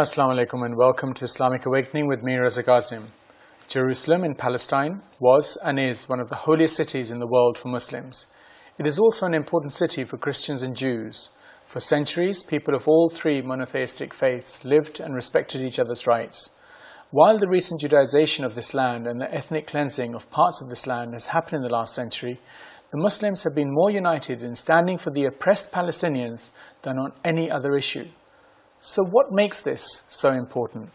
Assalamu alaikum and welcome to Islamic Awakening with me, Raza Ghazim. Jerusalem in Palestine was and is one of the holiest cities in the world for Muslims. It is also an important city for Christians and Jews. For centuries, people of all three monotheistic faiths lived and respected each other's rights. While the recent Judaization of this land and the ethnic cleansing of parts of this land has happened in the last century, the Muslims have been more united in standing for the oppressed Palestinians than on any other issue. So, what makes this so important?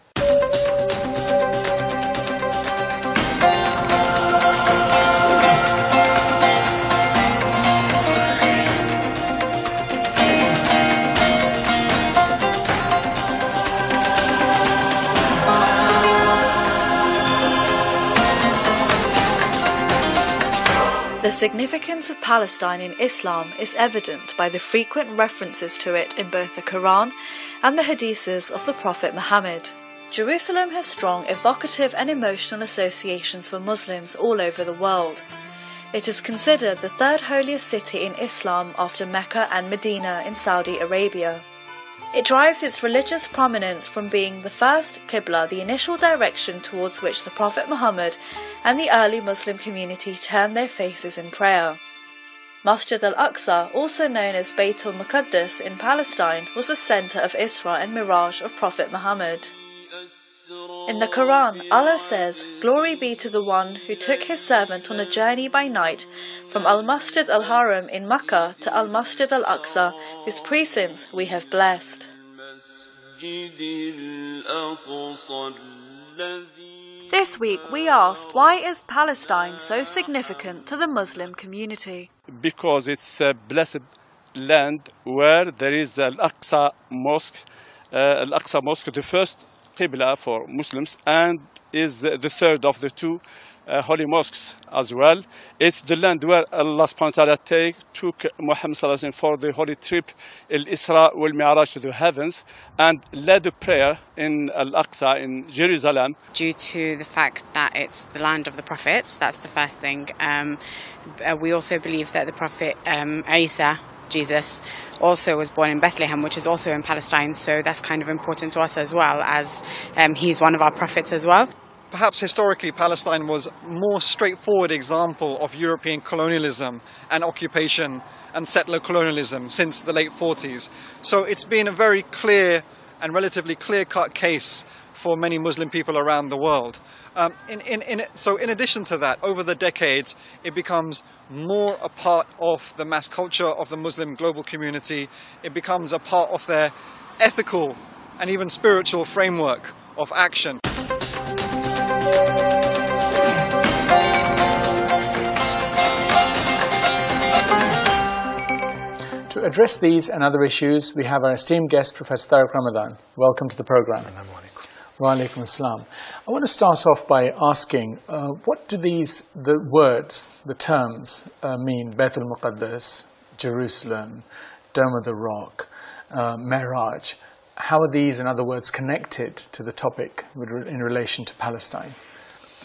The significance of Palestine in Islam is evident by the frequent references to it in both the Quran and the Hadiths of the Prophet Muhammad. Jerusalem has strong evocative and emotional associations for Muslims all over the world. It is considered the third holiest city in Islam after Mecca and Medina in Saudi Arabia. It derives its religious prominence from being the first Qibla, the initial direction towards which the Prophet Muhammad and the early Muslim community turned their faces in prayer. Masjid al-Aqsa, also known as Bayt al-Muqaddas in Palestine, was the center of Isra and Miraj of Prophet Muhammad. In the Quran, Allah says, Glory be to the one who took his servant on a journey by night from Al Masjid al Haram in Makkah to Al Masjid al Aqsa, whose precincts we have blessed. This week we asked, why is Palestine so significant to the Muslim community? Because it's a blessed land where there is Al Aqsa Mosque. Uh, Al Aqsa Mosque, the first Qibla for Muslims and is the third of the two uh, holy mosques as well. It's the land where Allah subhanahu wa ta'ala took Muhammad sallallahu for the holy trip, Al-Isra wal-Mi'raj to the heavens and led a prayer in Al-Aqsa in Jerusalem. Due to the fact that it's the land of the prophets, that's the first thing. Um, uh, we also believe that the prophet um, Isa Jesus also was born in Bethlehem, which is also in Palestine. So that's kind of important to us as well, as um, he's one of our prophets as well. Perhaps historically, Palestine was more straightforward example of European colonialism and occupation and settler colonialism since the late 40s. So it's been a very clear and relatively clear cut case for many Muslim people around the world. Um, in, in, in, so, in addition to that, over the decades, it becomes more a part of the mass culture of the Muslim global community. It becomes a part of their ethical and even spiritual framework of action. Address these and other issues, we have our esteemed guest, Professor Tariq Ramadan. Welcome to the program. Wa alaikum assalam. I want to start off by asking, uh, what do these, the words, the terms uh, mean? Beit al-Muqaddas, Jerusalem, Dome of the Rock, uh, Miraj. How are these, in other words, connected to the topic in relation to Palestine?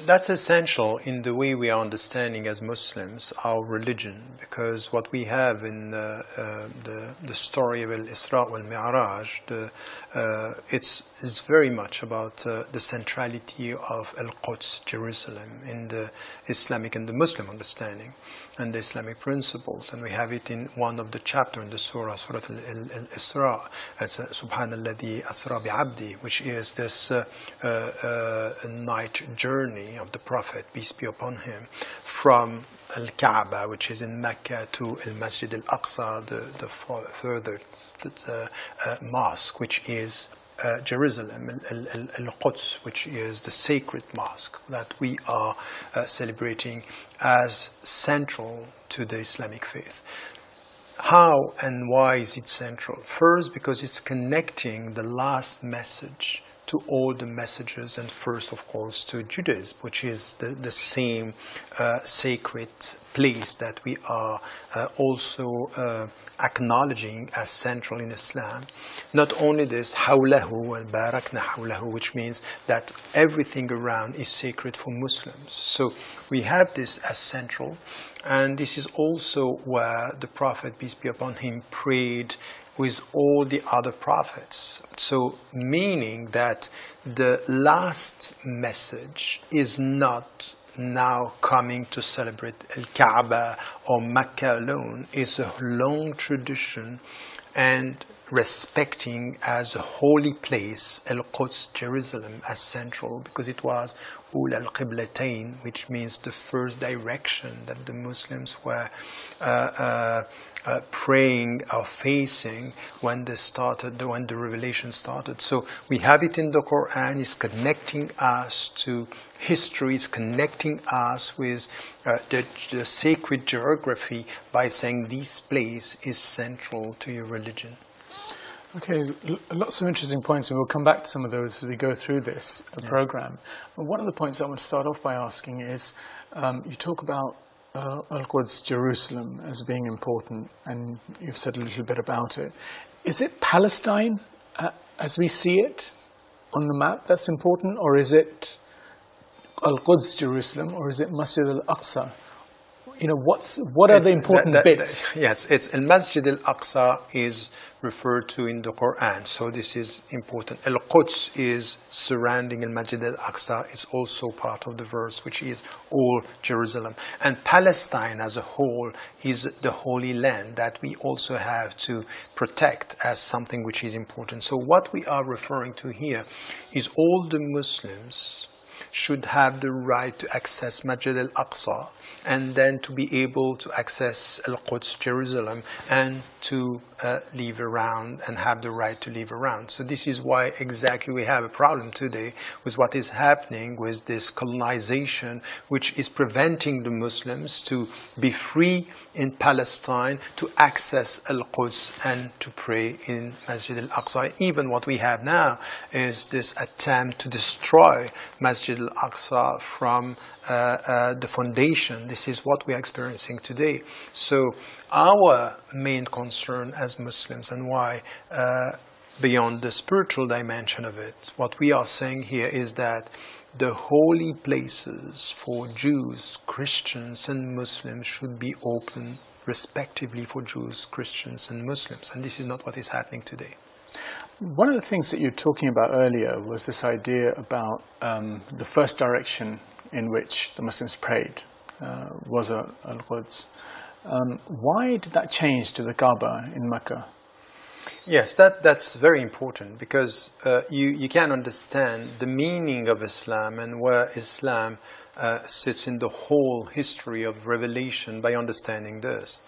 That's essential in the way we are understanding as Muslims our religion, because what we have in uh, uh, the, the story of Al-Isra wal-Mi'raj, uh, it's, it's very much about uh, the centrality of Al-Quds, Jerusalem, in the Islamic and the Muslim understanding and the Islamic principles. And we have it in one of the chapters in the surah, Surah Al-Isra. It's uh, Subhanalladhi Asra bi'abdi, which is this uh, uh, night journey of the Prophet, peace be upon him, from Al-Kaaba, which is in Mecca, to Al-Masjid Al-Aqsa, the, the further uh, uh, mosque, which is uh, Jerusalem, Al-Quds, which is the sacred mosque that we are uh, celebrating as central to the Islamic faith. How and why is it central? First, because it's connecting the last message to all the messages, and first, of course, to Judaism, which is the, the same uh, sacred place that we are uh, also uh, acknowledging as central in Islam. Not only this, hawlahu and barakna hawlahu, which means that everything around is sacred for Muslims. So we have this as central, and this is also where the Prophet, peace be upon him, prayed with all the other prophets. So, meaning that the last message is not now coming to celebrate Al Kaaba or Mecca alone, is a long tradition and respecting as a holy place Al Quds, Jerusalem, as central because it was Ul al Qiblatain, which means the first direction that the Muslims were. Uh, uh, uh, praying or facing when they started, when the revelation started. So we have it in the Quran. It's connecting us to history. It's connecting us with uh, the, the sacred geography by saying this place is central to your religion. Okay, lots of interesting points, and we'll come back to some of those as we go through this yeah. program. one of the points I want to start off by asking is um, you talk about uh, Al Quds, Jerusalem, as being important, and you've said a little bit about it. Is it Palestine uh, as we see it on the map that's important, or is it Al Quds, Jerusalem, or is it Masjid al Aqsa? You know, what's what are it's, the important that, that, bits? yes, it's Al Masjid al Aqsa is referred to in the Quran. So this is important. Al Quds is surrounding Al Masjid al Aqsa. It's also part of the verse, which is all Jerusalem. And Palestine as a whole is the Holy Land that we also have to protect as something which is important. So what we are referring to here is all the Muslims should have the right to access Masjid al-Aqsa and then to be able to access Al-Quds, Jerusalem, and to uh, live around and have the right to live around. So this is why exactly we have a problem today with what is happening with this colonization, which is preventing the Muslims to be free in Palestine, to access Al-Quds and to pray in Masjid al-Aqsa. Even what we have now is this attempt to destroy Masjid al-Aqsa from uh, uh, the foundation. This is what we are experiencing today. So our main concern as Muslims and why uh, beyond the spiritual dimension of it, what we are saying here is that the holy places for Jews, Christians, and Muslims should be open respectively for Jews, Christians, and Muslims. And this is not what is happening today. One of the things that you were talking about earlier was this idea about um, the first direction in which the Muslims prayed uh, was Al-Quds. Um, why did that change to the Kaaba in Mecca? Yes, that, that's very important because uh, you, you can understand the meaning of Islam and where Islam uh, sits in the whole history of revelation by understanding this.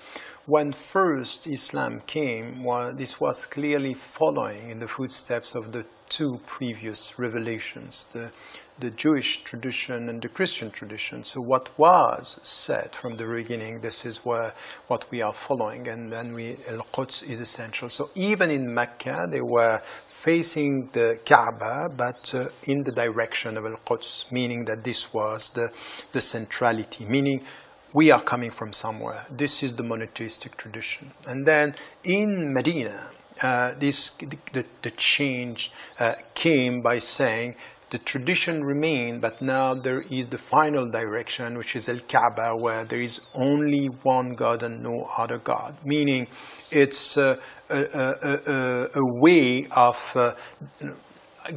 When first Islam came, well, this was clearly following in the footsteps of the two previous revelations, the, the Jewish tradition and the Christian tradition. So what was said from the beginning, this is where what we are following, and then we Al-Quds is essential. So even in Mecca, they were facing the Kaaba, but uh, in the direction of Al-Quds, meaning that this was the, the centrality, meaning we are coming from somewhere. This is the monotheistic tradition. And then in Medina, uh, this the, the change uh, came by saying the tradition remained, but now there is the final direction, which is Al Kaaba, where there is only one God and no other God. Meaning, it's uh, a, a, a, a, way of uh,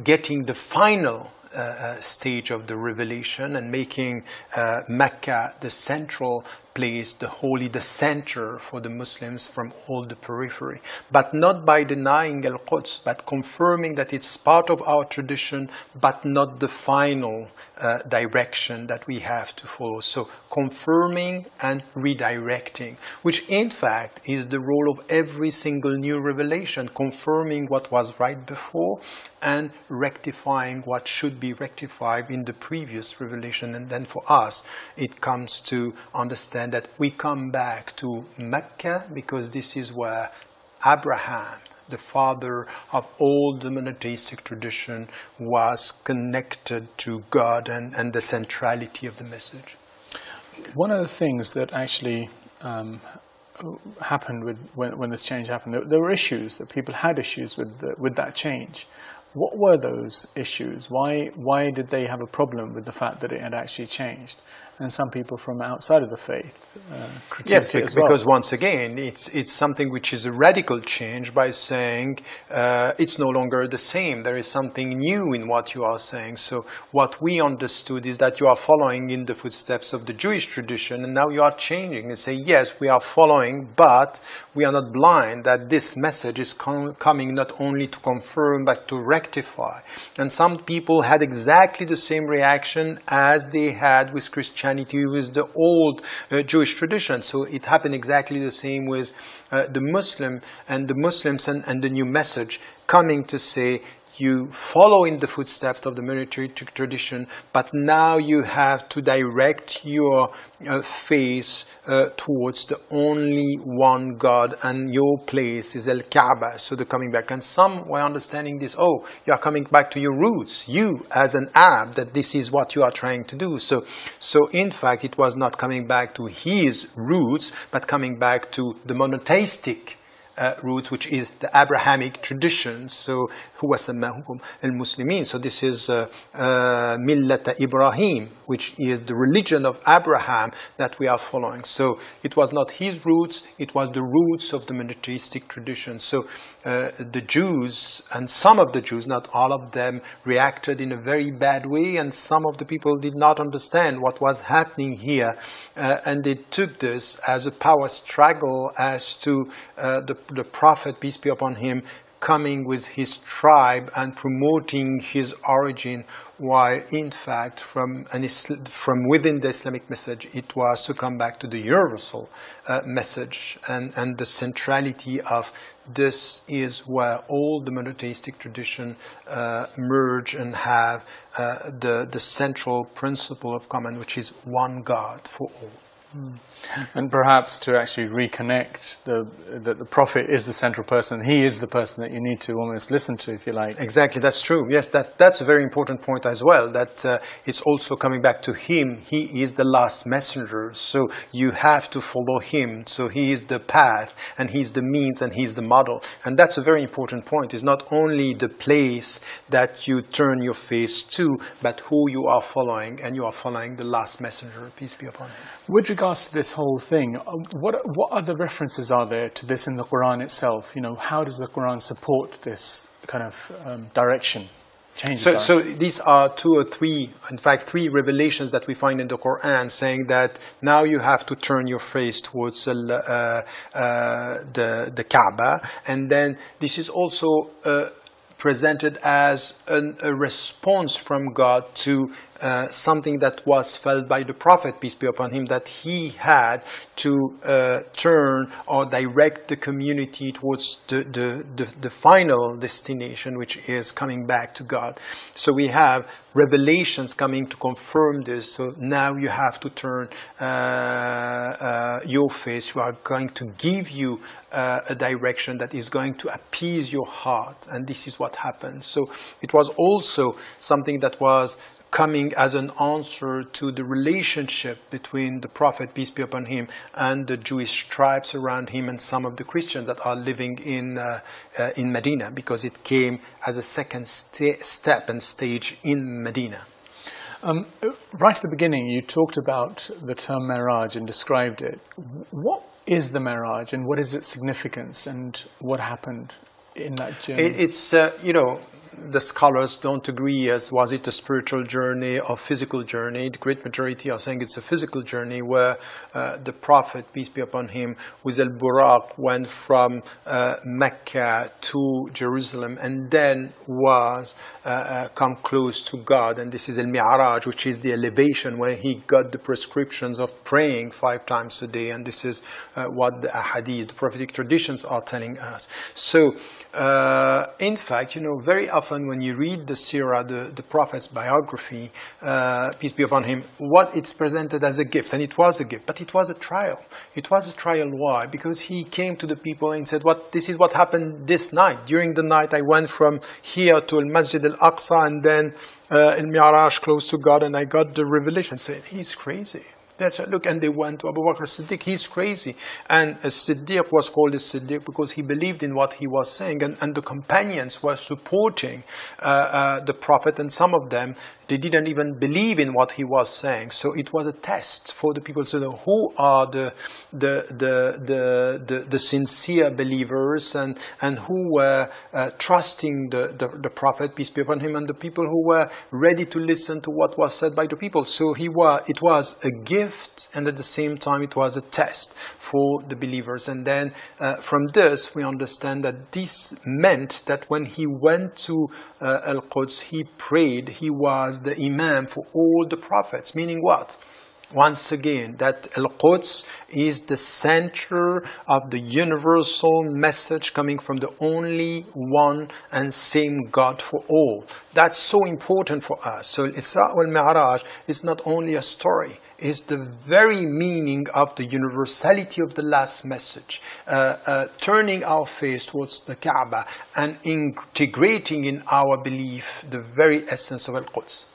getting the final stage of the revelation and making uh, Mecca the central place, the holy, the center for the Muslims from all the periphery. But not by denying Al Quds, but confirming that it's part of our tradition, but not the final uh, direction that we have to follow. So confirming and redirecting, which in fact is the role of every single new revelation, confirming what was right before and rectifying what should be rectified in the previous revelation. And then for us, it comes to understand that we come back to Mecca because this is where Abraham, the father of all the monotheistic tradition, was connected to God and, and the centrality of the message. One of the things that actually um, happened with when, when, this change happened, there, there, were issues that people had issues with the, with that change. What were those issues? Why why did they have a problem with the fact that it had actually changed? And some people from outside of the faith uh, yes, it well. because once again, it's it's something which is a radical change by saying uh, it's no longer the same. There is something new in what you are saying. So what we understood is that you are following in the footsteps of the Jewish tradition, and now you are changing and say yes, we are following, but we are not blind. That this message is com- coming not only to confirm but to rectify. And some people had exactly the same reaction as they had with Christianity Christianity with the old uh, Jewish tradition. So it happened exactly the same with uh, the Muslim and the Muslims and, and the new message coming to say you follow in the footsteps of the military tradition, but now you have to direct your uh, face uh, towards the only one God, and your place is Al Kaaba. So they're coming back. And some were understanding this oh, you are coming back to your roots, you as an Arab, that this is what you are trying to do. So, so in fact, it was not coming back to his roots, but coming back to the monotheistic roots, which is the Abrahamic tradition. So, هو سماهم المسلمين. So this is uh, uh, Millata Ibrahim, which is the religion of Abraham that we are following. So it was not his roots; it was the roots of the monotheistic tradition. So uh, the Jews and some of the Jews, not all of them, reacted in a very bad way, and some of the people did not understand what was happening here, uh, and they took this as a power struggle as to uh, the the Prophet, peace be upon him, coming with his tribe and promoting his origin, while in fact from, Isla- from within the Islamic message, it was to come back to the universal uh, message and, and the centrality of this is where all the monotheistic tradition uh, merge and have uh, the, the central principle of common, which is one God for all. And perhaps to actually reconnect the, that the prophet is the central person. He is the person that you need to almost listen to, if you like. Exactly, that's true. Yes, that, that's a very important point as well. That uh, it's also coming back to him. He is the last messenger, so you have to follow him. So he is the path, and he's the means, and he's the model. And that's a very important point. It's not only the place that you turn your face to, but who you are following, and you are following the last messenger. Peace be upon him. With regards to this whole thing, uh, what what other references are there to this in the Quran itself? You know, how does the Quran support this kind of um, direction? So, so, these are two or three, in fact, three revelations that we find in the Quran saying that now you have to turn your face towards uh, uh, the the Kaaba, and then this is also. Uh, presented as an, a response from God to uh, something that was felt by the Prophet, peace be upon him, that he had to uh, turn or direct the community towards the, the, the, the, final destination, which is coming back to God. So we have revelations coming to confirm this. So now you have to turn uh, uh your face. We are going to give you uh, a direction that is going to appease your heart. And this is what happened. So it was also something that was coming as an answer to the relationship between the Prophet, peace be upon him, and the Jewish tribes around him and some of the Christians that are living in, uh, uh, in Medina, because it came as a second st- step and stage in Medina. Um, right at the beginning, you talked about the term Miraj and described it. What is the Miraj and what is its significance and what happened in that journey? It's, uh, you know, the scholars don't agree as was it a spiritual journey or physical journey. The great majority are saying it's a physical journey where uh, the Prophet, peace be upon him, with Al Buraq went from uh, Mecca to Jerusalem and then was uh, uh come close to God. And this is Al Mi'raj, which is the elevation where he got the prescriptions of praying five times a day. And this is uh, what the hadith, the prophetic traditions are telling us. So, uh, in fact, you know, very often often when you read the Sirah, the, the Prophet's biography, uh, peace be upon him, what it's presented as a gift, and it was a gift, but it was a trial. It was a trial. Why? Because he came to the people and said, "What? This is what happened this night. During the night, I went from here to Al Masjid Al Aqsa, and then uh, Al Mi'raj, close to God, and I got the revelation." Said, "He's crazy." That's look, and they went to Abu Bakr Siddiq. He's crazy, and Siddiq was called Siddiq because he believed in what he was saying, and, and the companions were supporting uh, uh, the Prophet, and some of them they didn't even believe in what he was saying. So it was a test for the people know who are the the the the, the, the sincere believers and and who were uh, trusting the, the the Prophet peace be upon him, and the people who were ready to listen to what was said by the people. So he was it was a gift gift, and at the same time, it was a test for the believers. And then uh, from this, we understand that this meant that when he went to uh, Al Quds, he prayed, he was the Imam for all the prophets, meaning what? Once again that Al Quds is the center of the universal message coming from the only one and same God for all. That's so important for us. So Isra wal Mi'raj is not only a story, it's the very meaning of the universality of the last message, uh, uh, turning our face towards the Kaaba and integrating in our belief the very essence of Al Quds.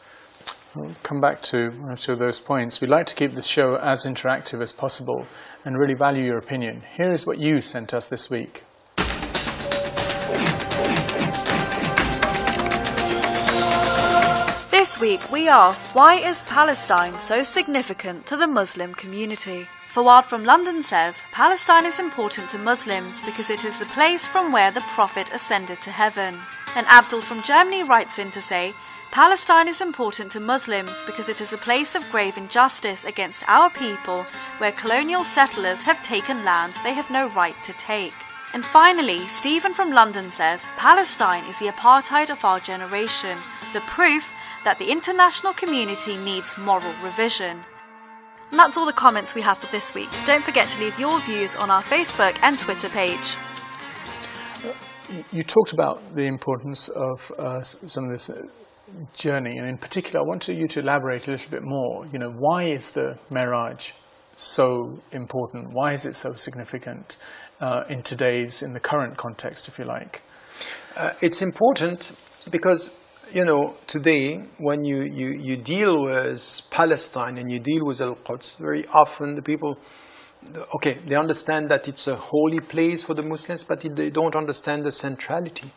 We'll come back to one or two of those points. We'd like to keep the show as interactive as possible and really value your opinion. Here is what you sent us this week. This week we asked why is Palestine so significant to the Muslim community? Fawad from London says Palestine is important to Muslims because it is the place from where the Prophet ascended to heaven. And Abdul from Germany writes in to say Palestine is important to Muslims because it is a place of grave injustice against our people where colonial settlers have taken land they have no right to take. And finally, Stephen from London says Palestine is the apartheid of our generation, the proof that the international community needs moral revision. And that's all the comments we have for this week. Don't forget to leave your views on our Facebook and Twitter page. You talked about the importance of uh, some of this uh, journey, and in particular, I wanted you to elaborate a little bit more. You know, why is the Miraj so important? Why is it so significant uh, in today's, in the current context, if you like? Uh, it's important because you know, today when you, you, you deal with Palestine and you deal with Al Quds, very often the people, okay, they understand that it's a holy place for the Muslims, but they don't understand the centrality.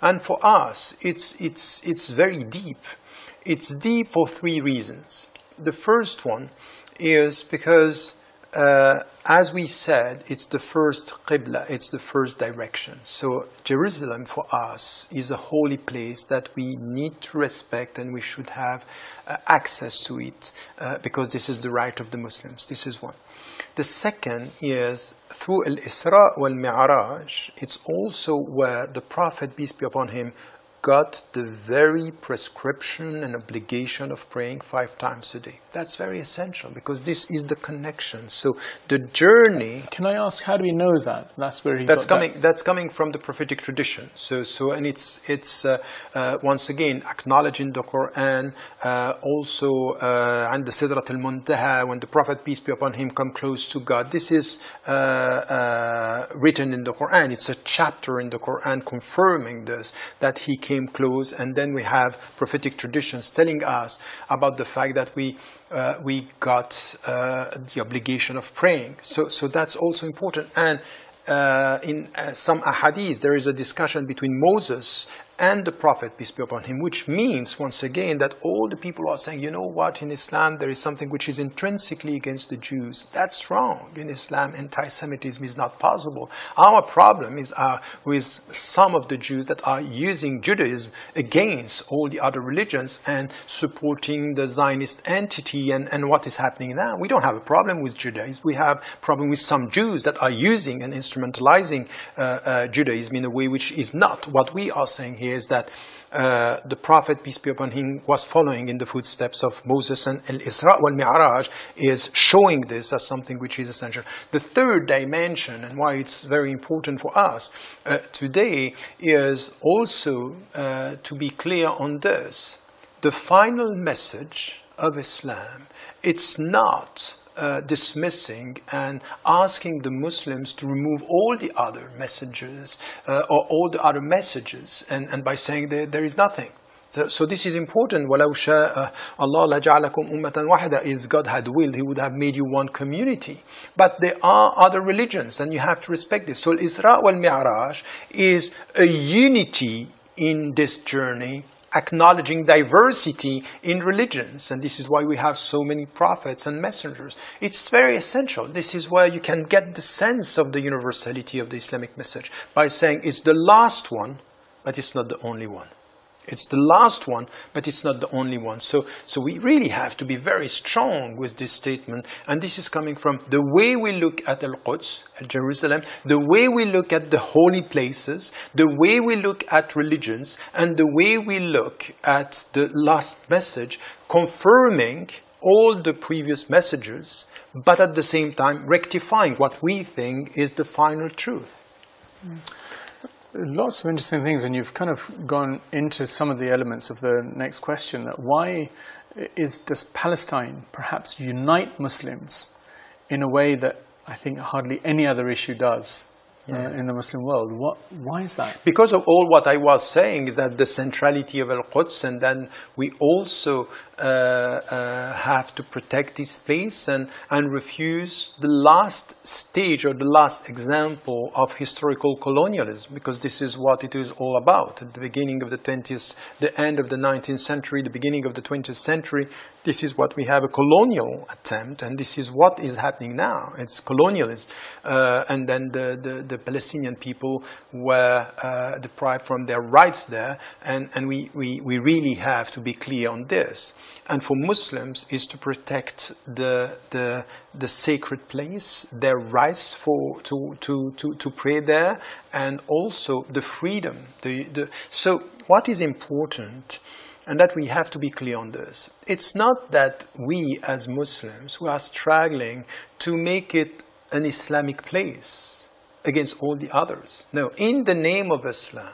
And for us, it's, it's, it's very deep. It's deep for three reasons. The first one is because, as we said, it's the first qibla, it's the first direction. So Jerusalem for us is a holy place that we need to respect and we should have uh, access to it uh, because this is the right of the Muslims. This is one. The second is through Al Isra wal Mi'raj, it's also where the Prophet, peace be upon him, got the very prescription and obligation of praying five times a day. That's very essential because this is the connection. So the journey. Can I ask how do we know that? That's where he. That's coming. That. That's coming from the prophetic tradition. So so and it's it's uh, uh, once again acknowledging the Quran. Uh, also uh, and the Sidrat al Muntaha when the Prophet peace be upon him come close to God. This is uh, uh, written in the Quran. It's a chapter in the Quran confirming this that he came came close, and then we have prophetic traditions telling us about the fact that we uh, we got uh, the obligation of praying. So so that's also important. And uh, in uh, some ahadith, there is a discussion between Moses and the Prophet, peace be upon him, which means, once again, that all the people are saying, you know what, in Islam there is something which is intrinsically against the Jews. That's wrong. In Islam, anti Semitism is not possible. Our problem is uh, with some of the Jews that are using Judaism against all the other religions and supporting the Zionist entity and, and what is happening now. We don't have a problem with Judaism. We have problem with some Jews that are using and instrumentalizing uh, uh, Judaism in a way which is not what we are saying here is that uh, the Prophet, peace be upon him, was following in the footsteps of Moses, and Al Isra wal Mi'raj is showing this as something which is essential. The third dimension, and why it's very important for us uh, today, is also uh, to be clear on this. The final message of Islam, it's not uh, dismissing and asking the Muslims to remove all the other messages uh, or all the other messages and, and by saying that there is nothing. So, so this is important. وَلَوْ شَاءَ Allah لَجَعَلَكُمْ أُمَّةً وَاحِدًا If God had willed, He would have made you one community. But there are other religions, and you have to respect this. So Isra wal Mi'raj is a unity in this journey acknowledging diversity in religions. And this is why we have so many prophets and messengers. It's very essential. This is where you can get the sense of the universality of the Islamic message by saying it's the last one, but it's not the only one. It's the last one, but it's not the only one. So, so we really have to be very strong with this statement. And this is coming from the way we look at Al-Quds, at Jerusalem, the way we look at the holy places, the way we look at religions, and the way we look at the last message, confirming all the previous messages, but at the same time rectifying what we think is the final truth. Mm. Lots of interesting things, and you've kind of gone into some of the elements of the next question. That why is does Palestine perhaps unite Muslims in a way that I think hardly any other issue does? Yeah. uh, in the Muslim world. What, why is that? Because of all what I was saying, that the centrality of Al-Quds, and then we also uh, uh, have to protect this place and, and refuse the last stage or the last example of historical colonialism, because this is what it is all about. At the beginning of the 20th, the end of the 19th century, the beginning of the 20th century, this is what we have a colonial attempt, and this is what is happening now. It's colonialism. Uh, and then the, the, the, Palestinian people were uh, deprived from their rights there, and, and we, we, we really have to be clear on this. And for Muslims is to protect the, the, the sacred place, their rights for, to, to, to, to pray there, and also the freedom. The, the, so what is important and that we have to be clear on this. It's not that we as Muslims who are struggling to make it an Islamic place against all the others. No, in the name of Islam,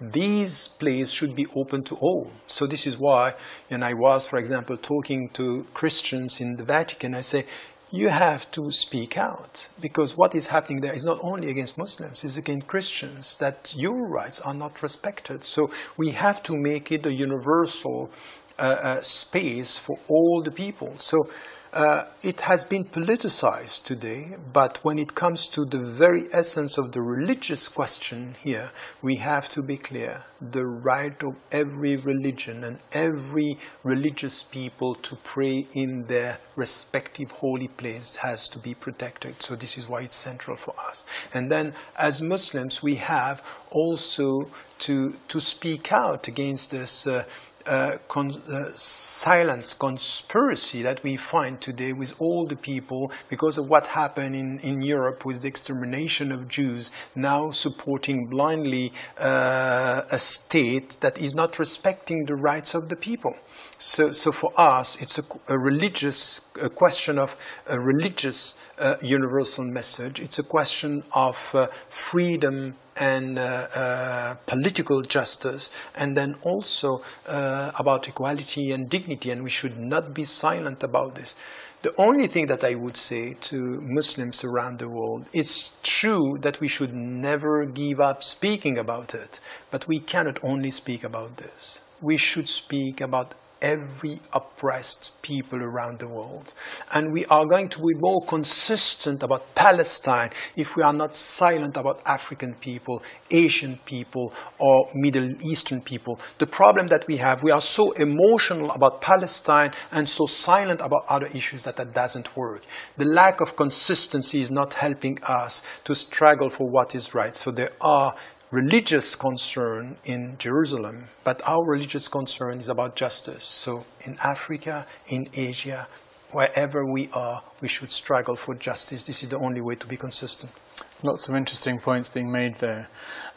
these places should be open to all. So this is why, and I was, for example, talking to Christians in the Vatican, I say, you have to speak out because what is happening there is not only against Muslims, it's against Christians that your rights are not respected. So we have to make it a universal uh, uh, space for all the people. So uh, it has been politicized today, but when it comes to the very essence of the religious question here, we have to be clear. The right of every religion and every religious people to pray in their respective holy place has to be protected. So this is why it's central for us. And then as Muslims, we have also to, to speak out against this uh, uh, con- uh, silence conspiracy that we find today with all the people because of what happened in, in Europe with the extermination of Jews, now supporting blindly uh, a state that is not respecting the rights of the people. So, so for us, it's a, a religious a question of a religious uh, universal message. It's a question of uh, freedom and uh, uh political justice, and then also uh, about equality and dignity. And we should not be silent about this. The only thing that I would say to Muslims around the world, it's true that we should never give up speaking about it, but we cannot only speak about this. We should speak about every oppressed people around the world. And we are going to be more consistent about Palestine if we are not silent about African people, Asian people, or Middle Eastern people. The problem that we have, we are so emotional about Palestine and so silent about other issues that that doesn't work. The lack of consistency is not helping us to struggle for what is right. So there are religious concern in Jerusalem, but our religious concern is about justice. So in Africa, in Asia, wherever we are, we should struggle for justice. This is the only way to be consistent. Lots of interesting points being made there.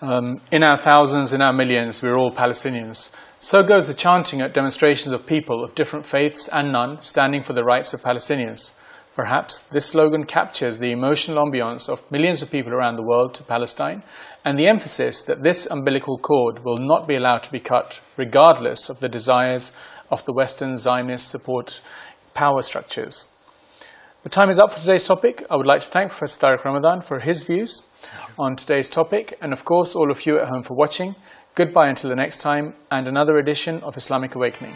Um, in our thousands, in our millions, we're all Palestinians. So goes the chanting at demonstrations of people of different faiths and none standing for the rights of Palestinians. Perhaps this slogan captures the emotional ambiance of millions of people around the world to Palestine and the emphasis that this umbilical cord will not be allowed to be cut, regardless of the desires of the Western Zionist support power structures. The time is up for today's topic. I would like to thank Professor Tariq Ramadan for his views on today's topic, and of course, all of you at home for watching. Goodbye until the next time and another edition of Islamic Awakening.